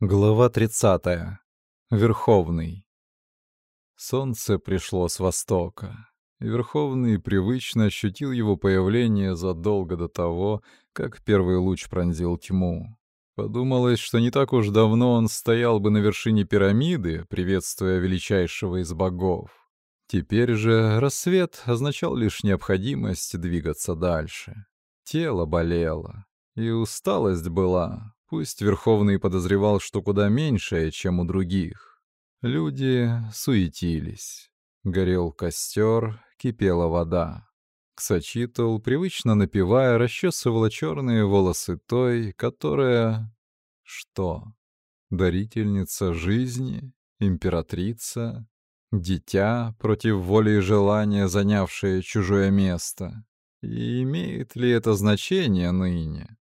Глава 30. Верховный. Солнце пришло с востока. Верховный привычно ощутил его появление задолго до того, как первый луч пронзил тьму. Подумалось, что не так уж давно он стоял бы на вершине пирамиды, приветствуя величайшего из богов. Теперь же рассвет означал лишь необходимость двигаться дальше. Тело болело, и усталость была, Пусть Верховный подозревал, что куда меньшее, чем у других. Люди суетились. Горел костер, кипела вода. Ксачитл, привычно напевая, расчесывала черные волосы той, которая... Что? Дарительница жизни? Императрица? Дитя, против воли и желания, занявшее чужое место? И имеет ли это значение ныне?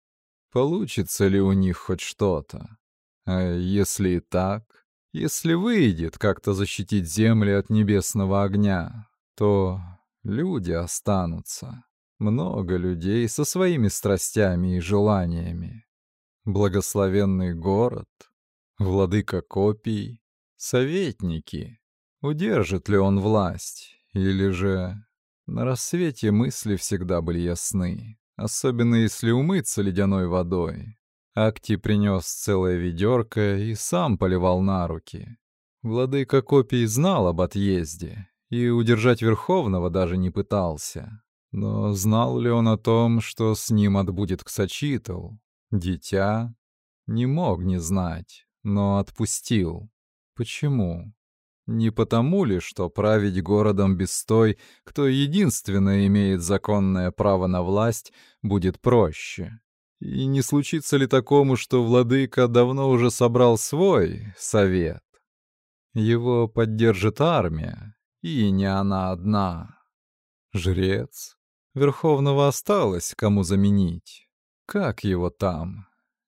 Получится ли у них хоть что-то? А если и так, если выйдет как-то защитить земли от небесного огня, то люди останутся. Много людей со своими страстями и желаниями. Благословенный город, владыка копий, советники. Удержит ли он власть? Или же на рассвете мысли всегда были ясны особенно если умыться ледяной водой. Акти принес целое ведерко и сам поливал на руки. Владыка копий знал об отъезде и удержать Верховного даже не пытался. Но знал ли он о том, что с ним отбудет Ксачитл? Дитя? Не мог не знать, но отпустил. Почему? Не потому ли, что править городом без той, кто единственно имеет законное право на власть, будет проще? И не случится ли такому, что владыка давно уже собрал свой совет? Его поддержит армия, и не она одна. Жрец. Верховного осталось кому заменить. Как его там?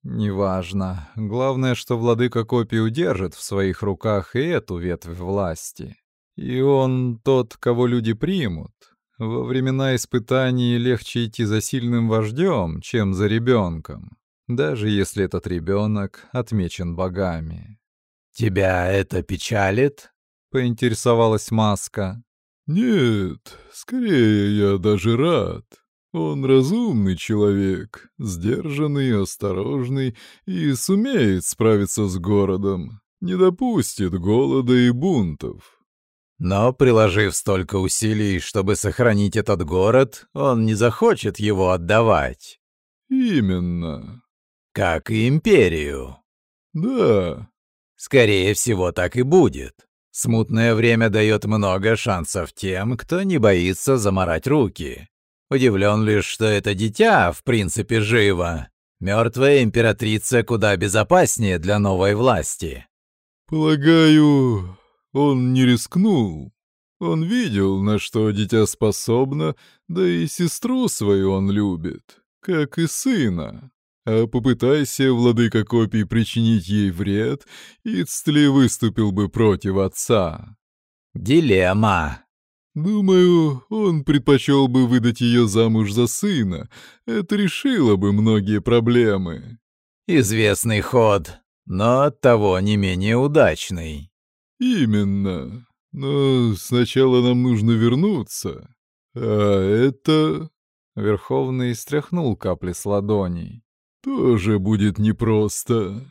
Неважно. Главное, что владыка копий удержит в своих руках и эту ветвь власти. И он тот, кого люди примут. Во времена испытаний легче идти за сильным вождем, чем за ребенком, даже если этот ребенок отмечен богами. «Тебя это печалит?» — поинтересовалась Маска. «Нет, скорее я даже рад. Он разумный человек, сдержанный, осторожный и сумеет справиться с городом, не допустит голода и бунтов. Но, приложив столько усилий, чтобы сохранить этот город, он не захочет его отдавать. Именно. Как и империю. Да. Скорее всего, так и будет. Смутное время дает много шансов тем, кто не боится заморать руки. Удивлен лишь, что это дитя, в принципе, живо. Мертвая императрица куда безопаснее для новой власти. Полагаю, он не рискнул. Он видел, на что дитя способно, да и сестру свою он любит, как и сына. А попытайся, владыка копий, причинить ей вред, Ицтли выступил бы против отца. Дилемма. Думаю, он предпочел бы выдать ее замуж за сына. Это решило бы многие проблемы. Известный ход, но оттого не менее удачный. Именно. Но сначала нам нужно вернуться. А это... Верховный стряхнул капли с ладоней. Тоже будет непросто.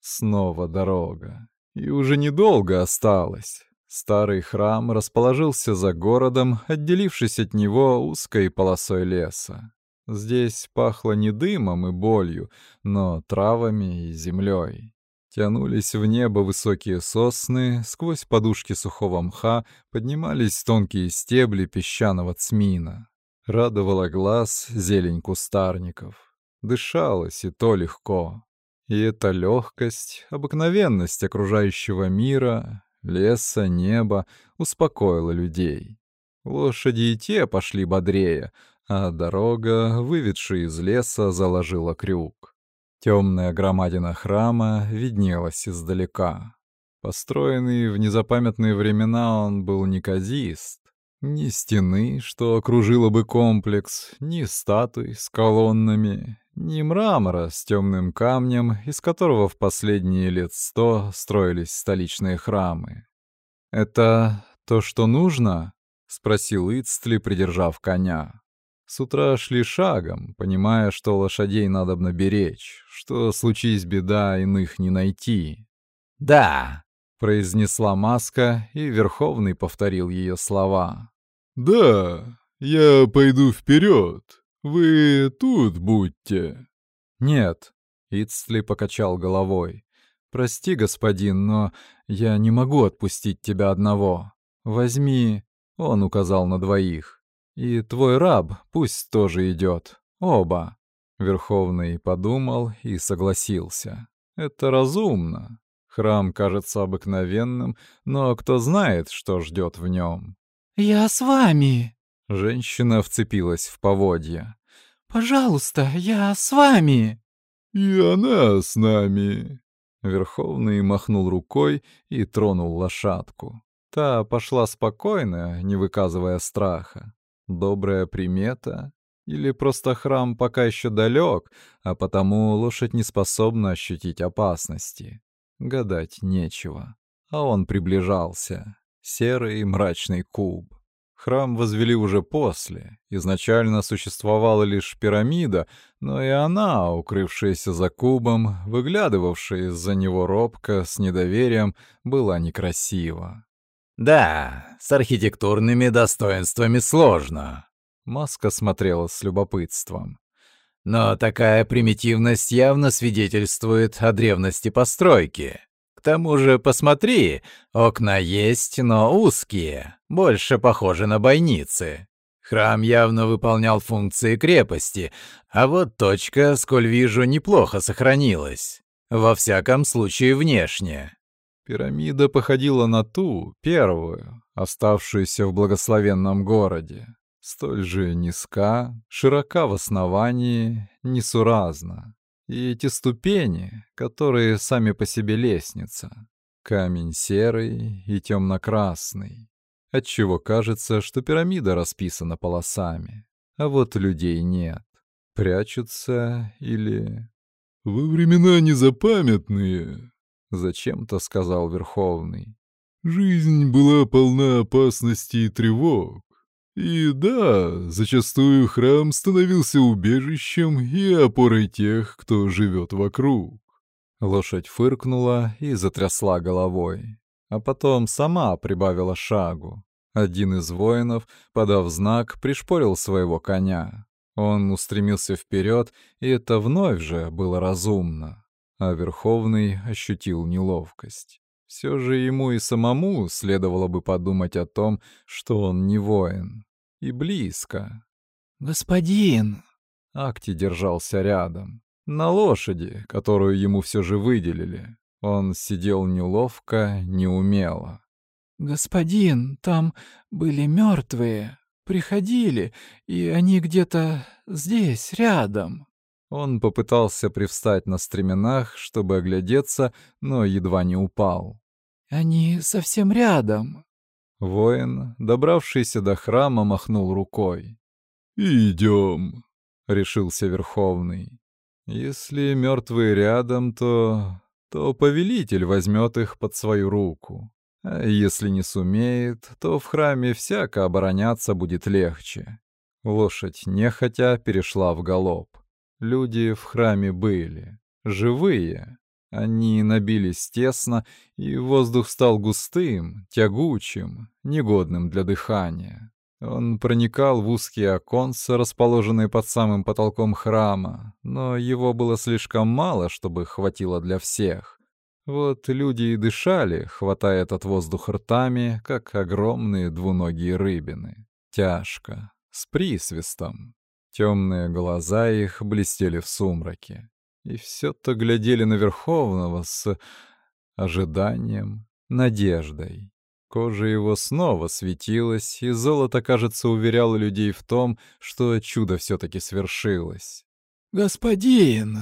Снова дорога. И уже недолго осталось. Старый храм расположился за городом, отделившись от него узкой полосой леса. Здесь пахло не дымом и болью, но травами и землей. Тянулись в небо высокие сосны, сквозь подушки сухого мха поднимались тонкие стебли песчаного цмина. Радовала глаз зелень кустарников. Дышалось и то легко. И эта легкость, обыкновенность окружающего мира леса, неба успокоило людей. Лошади и те пошли бодрее, а дорога, выведшая из леса, заложила крюк. Темная громадина храма виднелась издалека. Построенный в незапамятные времена он был неказист. Ни стены, что окружило бы комплекс, ни статуй с колоннами, Не мрамора с темным камнем, из которого в последние лет сто строились столичные храмы. «Это то, что нужно?» — спросил Ицтли, придержав коня. С утра шли шагом, понимая, что лошадей надо беречь, что, случись беда, иных не найти. «Да», — произнесла маска, и Верховный повторил ее слова. «Да, я пойду вперед. Вы тут будьте». «Нет», — Ицтли покачал головой. «Прости, господин, но я не могу отпустить тебя одного. Возьми...» — он указал на двоих. «И твой раб пусть тоже идет. Оба». Верховный подумал и согласился. «Это разумно. Храм кажется обыкновенным, но кто знает, что ждет в нем. «Я с вами!» Женщина вцепилась в поводья. «Пожалуйста, я с вами!» «И она с нами!» Верховный махнул рукой и тронул лошадку. Та пошла спокойно, не выказывая страха. Добрая примета? Или просто храм пока еще далек, а потому лошадь не способна ощутить опасности? Гадать нечего. А он приближался. Серый мрачный куб. Храм возвели уже после. Изначально существовала лишь пирамида, но и она, укрывшаяся за кубом, выглядывавшая из-за него робко, с недоверием, была некрасива. «Да, с архитектурными достоинствами сложно», — Маска смотрела с любопытством. «Но такая примитивность явно свидетельствует о древности постройки. К тому же, посмотри, окна есть, но узкие, больше похожи на бойницы. Храм явно выполнял функции крепости, а вот точка, сколь вижу, неплохо сохранилась. Во всяком случае, внешне. Пирамида походила на ту, первую, оставшуюся в благословенном городе. Столь же низка, широка в основании, несуразна. И эти ступени, которые сами по себе лестница. Камень серый и темно-красный. Отчего кажется, что пирамида расписана полосами. А вот людей нет. Прячутся или... «Во времена незапамятные», — зачем-то сказал Верховный. «Жизнь была полна опасностей и тревог. И да, зачастую храм становился убежищем и опорой тех, кто живет вокруг. Лошадь фыркнула и затрясла головой, а потом сама прибавила шагу. Один из воинов, подав знак, пришпорил своего коня. Он устремился вперед, и это вновь же было разумно. А Верховный ощутил неловкость. Все же ему и самому следовало бы подумать о том, что он не воин. И близко. «Господин!» Акти держался рядом. На лошади, которую ему все же выделили. Он сидел неловко, неумело. «Господин, там были мертвые, приходили, и они где-то здесь, рядом». Он попытался привстать на стременах, чтобы оглядеться, но едва не упал. «Они совсем рядом». Воин, добравшийся до храма, махнул рукой. «Идем», — решился Верховный. «Если мертвые рядом, то... то повелитель возьмет их под свою руку. А если не сумеет, то в храме всяко обороняться будет легче». Лошадь нехотя перешла в галоп. Люди в храме были. Живые. Они набились тесно, и воздух стал густым, тягучим, негодным для дыхания. Он проникал в узкие оконца, расположенные под самым потолком храма, но его было слишком мало, чтобы хватило для всех. Вот люди и дышали, хватая этот воздух ртами, как огромные двуногие рыбины. Тяжко, с присвистом. Темные глаза их блестели в сумраке. И все-то глядели на Верховного с ожиданием, надеждой. Кожа его снова светилась, и золото, кажется, уверяло людей в том, что чудо все-таки свершилось. «Господин!»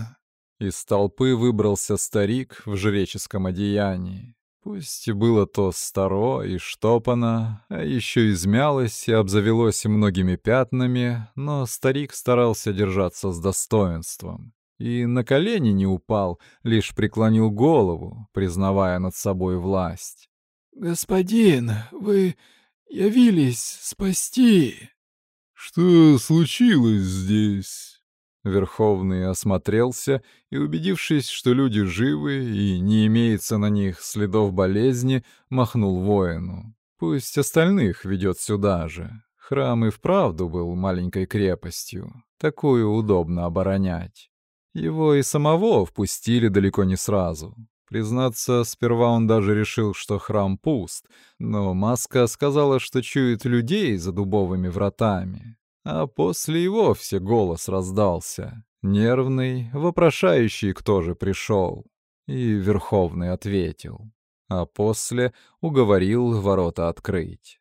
Из толпы выбрался старик в жреческом одеянии. Пусть было то старо и штопано, а еще измялось и обзавелось многими пятнами, но старик старался держаться с достоинством. и на колени не упал, лишь преклонил голову, признавая над собой власть. «Господин, вы явились спасти!» «Что случилось здесь?» Верховный осмотрелся и, убедившись, что люди живы и не имеется на них следов болезни, махнул воину. Пусть остальных ведет сюда же. Храм и вправду был маленькой крепостью. Такую удобно оборонять. Его и самого впустили далеко не сразу. Признаться, сперва он даже решил, что храм пуст, но Маска сказала, что чует людей за дубовыми вратами. А после и вовсе голос раздался, нервный, вопрошающий, кто же пришел. И Верховный ответил, а после уговорил ворота открыть.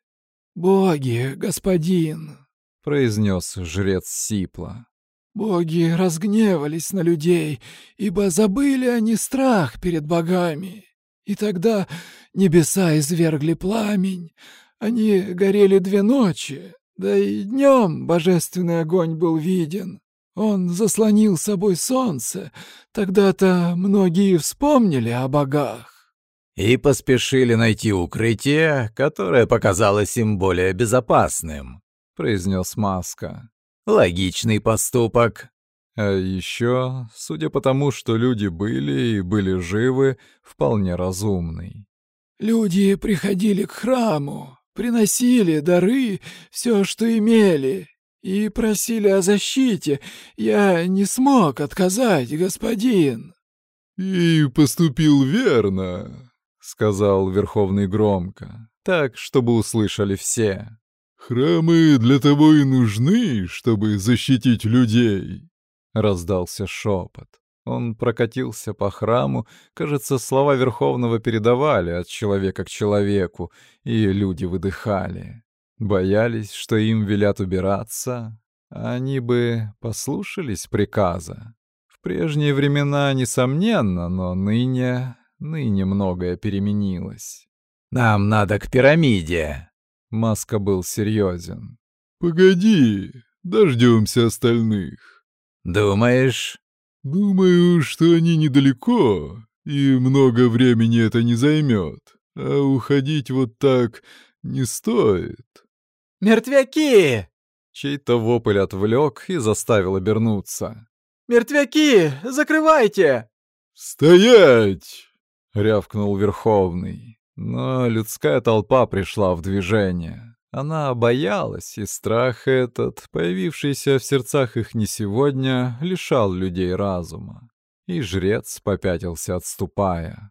«Боги, господин!» — произнес жрец Сипла. «Боги разгневались на людей, ибо забыли они страх перед богами. И тогда небеса извергли пламень. Они горели две ночи, да и днем божественный огонь был виден. Он заслонил собой солнце. Тогда-то многие вспомнили о богах и поспешили найти укрытие, которое показалось им более безопасным», — произнес Маска. «Логичный поступок». А еще, судя по тому, что люди были и были живы, вполне разумный. «Люди приходили к храму, приносили дары, все, что имели, и просили о защите. Я не смог отказать, господин». «И поступил верно», — сказал Верховный громко, так, чтобы услышали все. «Храмы для того и нужны, чтобы защитить людей», — раздался шепот. Он прокатился по храму, кажется, слова Верховного передавали от человека к человеку, и люди выдыхали. Боялись, что им велят убираться, а они бы послушались приказа. В прежние времена, несомненно, но ныне Ныне многое переменилось. «Нам надо к пирамиде!» Маска был серьезен. «Погоди, дождемся остальных». «Думаешь?» «Думаю, что они недалеко, и много времени это не займет. А уходить вот так не стоит». «Мертвяки!» Чей-то вопль отвлек и заставил обернуться. «Мертвяки! Закрывайте!» «Стоять!» — рявкнул Верховный. Но людская толпа пришла в движение. Она боялась, и страх этот, появившийся в сердцах их не сегодня, лишал людей разума. И жрец попятился, отступая.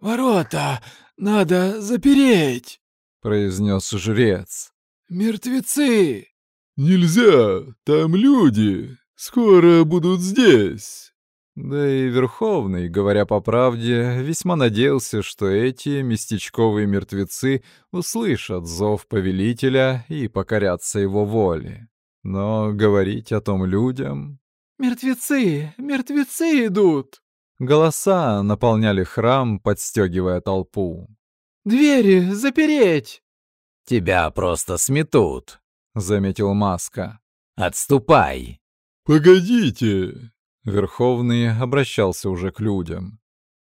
«Ворота надо запереть!» — произнес жрец. «Мертвецы!» «Нельзя! Там люди! Скоро будут здесь!» Да и Верховный, говоря по правде, весьма надеялся, что эти местечковые мертвецы услышат зов повелителя и покорятся его воле. Но говорить о том людям... «Мертвецы! Мертвецы идут!» Голоса наполняли храм, подстегивая толпу. «Двери запереть!» «Тебя просто сметут», — заметил Маска. «Отступай!» «Погодите!» Верховный обращался уже к людям.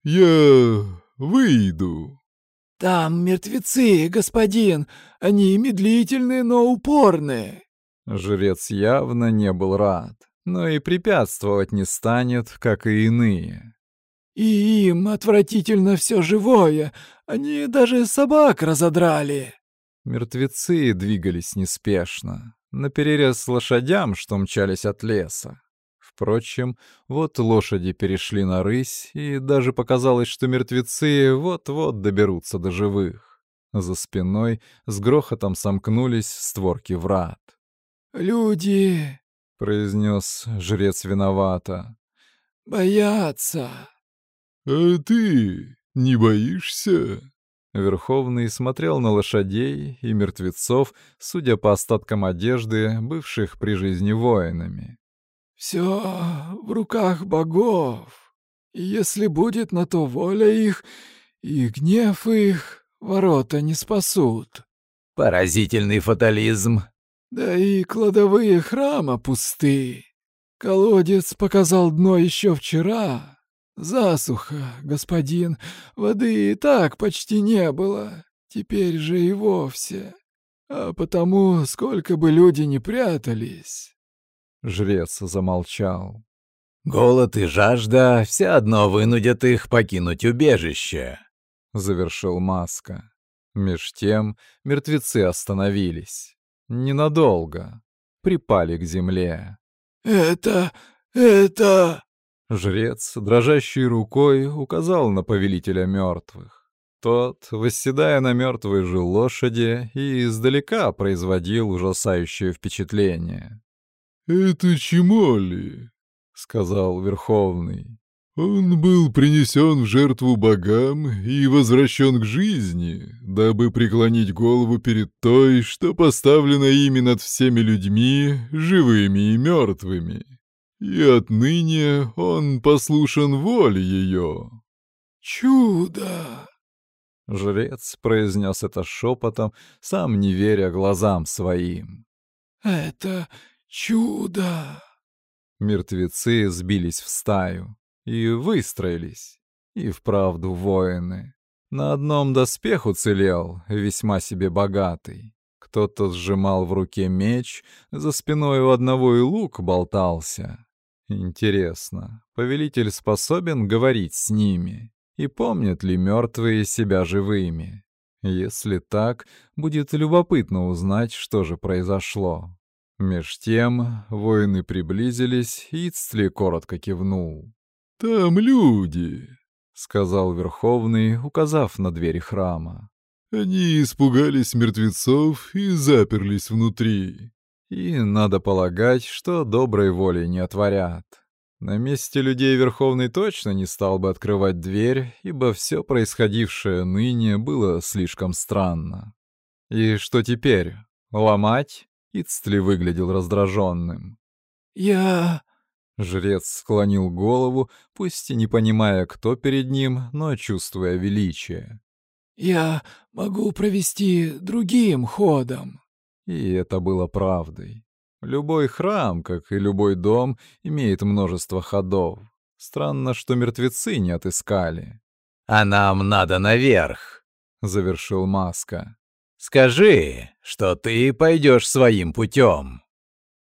«Я выйду». «Там мертвецы, господин. Они медлительные, но упорные». Жрец явно не был рад, но и препятствовать не станет, как и иные. «И им отвратительно все живое. Они даже собак разодрали». Мертвецы двигались неспешно, наперерез лошадям, что мчались от леса. Впрочем, вот лошади перешли на рысь, и даже показалось, что мертвецы вот-вот доберутся до живых. За спиной с грохотом сомкнулись створки врат. «Люди!» — произнес жрец виновато. «Боятся!» «А ты не боишься?» Верховный смотрел на лошадей и мертвецов, судя по остаткам одежды, бывших при жизни воинами. Все в руках богов. Если будет на то воля их, и гнев их, ворота не спасут. Поразительный фатализм. Да и кладовые храма пусты. колодец показал дно еще вчера. Засуха, господин, воды и так почти не было, теперь же и вовсе. А потому, сколько бы люди ни прятались...» Жрец замолчал. «Голод и жажда все одно вынудят их покинуть убежище», — завершил Маска. Меж тем мертвецы остановились. Ненадолго. Припали к земле. «Это... это...» Жрец, дрожащей рукой, указал на повелителя мертвых. Тот, восседая на мертвой же лошади, и издалека производил ужасающее впечатление. «Это Чемоли», — сказал Верховный. «Он был принесен в жертву богам и возвращен к жизни, дабы преклонить голову перед той, что поставлена ими над всеми людьми, живыми и мертвыми. И отныне он послушен воле ее». «Чудо!» Жрец произнес это шепотом, сам не веря глазам своим. «Это чудо!» Мертвецы сбились в стаю и выстроились. И вправду воины. На одном доспех уцелел, весьма себе богатый. Кто-то сжимал в руке меч, за спиной у одного и лук болтался. Интересно, повелитель способен говорить с ними? И помнят ли мертвые себя живыми? Если так, будет любопытно узнать, что же произошло. Меж тем воины приблизились, и Ицтли коротко кивнул. «Там люди», — сказал Верховный, указав на двери храма. «Они испугались мертвецов и заперлись внутри». И надо полагать, что доброй воли не отворят. На месте людей Верховный точно не стал бы открывать дверь, ибо все происходившее ныне было слишком странно. И что теперь? Ломать? Ицтли выглядел раздраженным. «Я...» Жрец склонил голову, пусть и не понимая, кто перед ним, но чувствуя величие. «Я могу провести другим ходом». И это было правдой. Любой храм, как и любой дом, имеет множество ходов. Странно, что мертвецы не отыскали. «А нам надо наверх», — завершил Маска. Скажи, что ты пойдешь своим путем.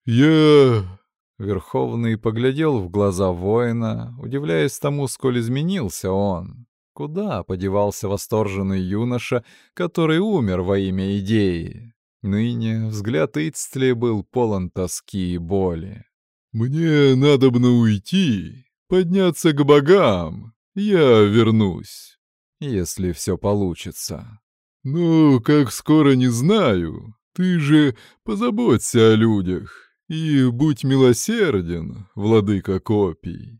Я... Верховный поглядел в глаза воина, удивляясь тому, сколь изменился он. Куда подевался восторженный юноша, который умер во имя идеи? Ныне взгляд Ицтли был полон тоски и боли. «Мне надобно уйти, подняться к богам. Я вернусь». «Если все получится». «Ну, как скоро, не знаю. Ты же позаботься о людях и будь милосерден, владыка копий».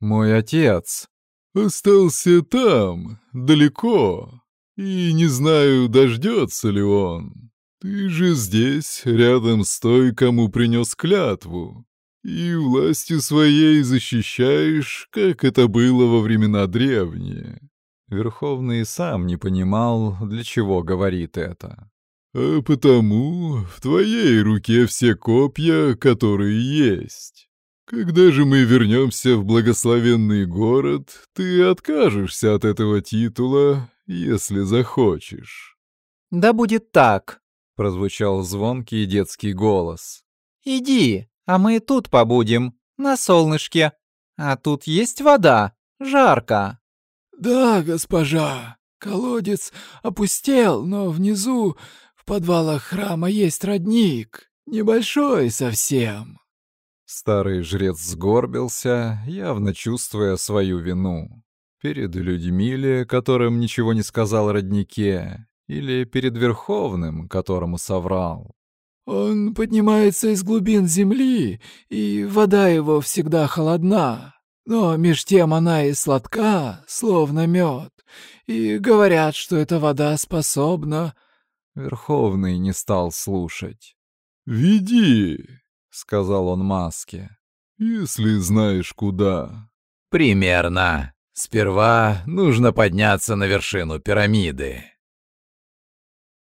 «Мой отец...» «Остался там, далеко, и не знаю, дождется ли он. Ты же здесь, рядом с той, кому принес клятву, и властью своей защищаешь, как это было во времена древние. Верховный сам не понимал, для чего говорит это. «А потому в твоей руке все копья, которые есть. Когда же мы вернемся в благословенный город, ты откажешься от этого титула, если захочешь». «Да будет так», — прозвучал звонкий детский голос. «Иди, а мы тут побудем, на солнышке. А тут есть вода, жарко». «Да, госпожа, колодец опустел, но внизу, в подвалах храма, есть родник, небольшой совсем». Старый жрец сгорбился, явно чувствуя свою вину. Перед людьми ли, которым ничего не сказал роднике, или перед Верховным, которому соврал? «Он поднимается из глубин земли, и вода его всегда холодна. Но меж тем она и сладка, словно мед, и говорят, что эта вода способна...» Верховный не стал слушать. «Веди», — сказал он Маске, — «если знаешь куда». «Примерно. Сперва нужно подняться на вершину пирамиды».